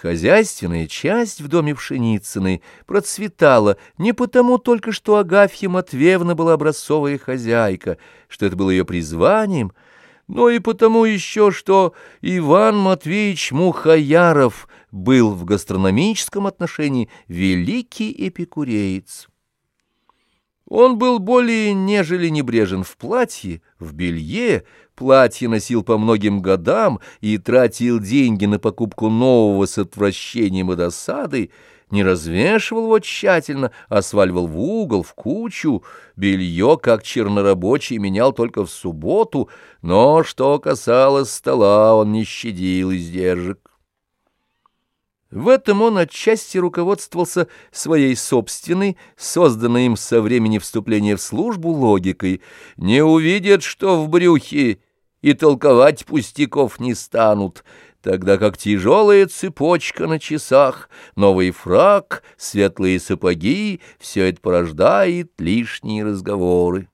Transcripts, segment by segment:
Хозяйственная часть в доме Пшеницыной процветала не потому только, что Агафья Матвеевна была образцовая хозяйка, что это было ее призванием, но и потому еще, что Иван Матвеевич Мухаяров был в гастрономическом отношении великий эпикуреец. Он был более нежели небрежен в платье, в белье, платье носил по многим годам и тратил деньги на покупку нового с отвращением и досадой, не развешивал его тщательно, а сваливал в угол, в кучу, белье, как чернорабочий, менял только в субботу, но, что касалось стола, он не щадил издержек. В этом он отчасти руководствовался своей собственной, созданной им со времени вступления в службу логикой. Не увидят, что в брюхе, и толковать пустяков не станут, тогда как тяжелая цепочка на часах, новый фраг, светлые сапоги — все это порождает лишние разговоры.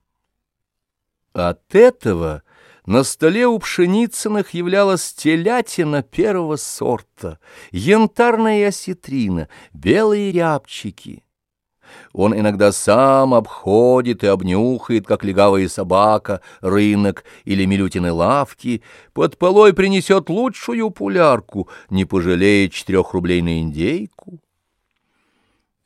От этого на столе у Пшеницыных являлась телятина первого сорта, янтарная осетрина, белые рябчики. Он иногда сам обходит и обнюхает, как легавая собака, рынок или милютины лавки, под полой принесет лучшую пулярку, не пожалея четырех рублей на индейку.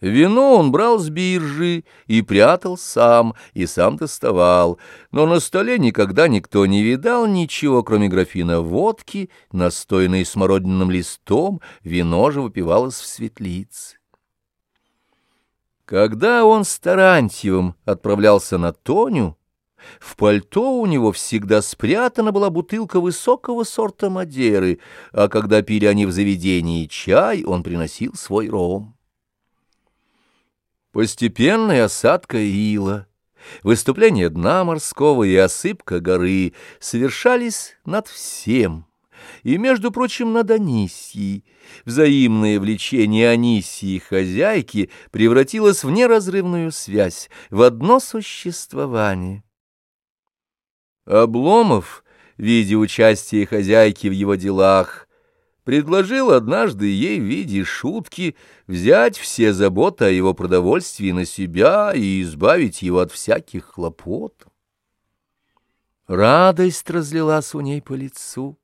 Вино он брал с биржи и прятал сам, и сам доставал, но на столе никогда никто не видал ничего, кроме графина водки, настойной смородинным листом, вино же выпивалось в светлице. Когда он с Тарантьевым отправлялся на Тоню, в пальто у него всегда спрятана была бутылка высокого сорта Мадеры, а когда пили они в заведении чай, он приносил свой ром. Постепенная осадка ила, выступление дна морского и осыпка горы совершались над всем, и, между прочим, над Анисией. Взаимное влечение Анисии и хозяйки превратилось в неразрывную связь, в одно существование. Обломов, видя участие хозяйки в его делах, предложил однажды ей в виде шутки взять все заботы о его продовольствии на себя и избавить его от всяких хлопот. Радость разлилась у ней по лицу.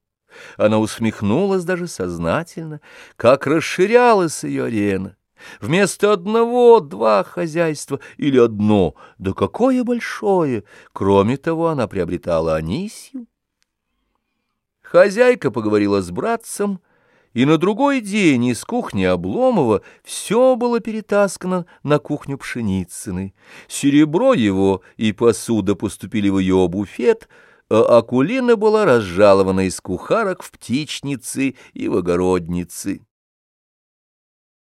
Она усмехнулась даже сознательно, как расширялась ее арена. Вместо одного два хозяйства или одно, да какое большое! Кроме того, она приобретала Анисью. Хозяйка поговорила с братцем, и на другой день из кухни Обломова все было перетаскано на кухню Пшеницыной. Серебро его и посуда поступили в ее буфет, а Акулина была разжалована из кухарок в птичницы и в огородницы.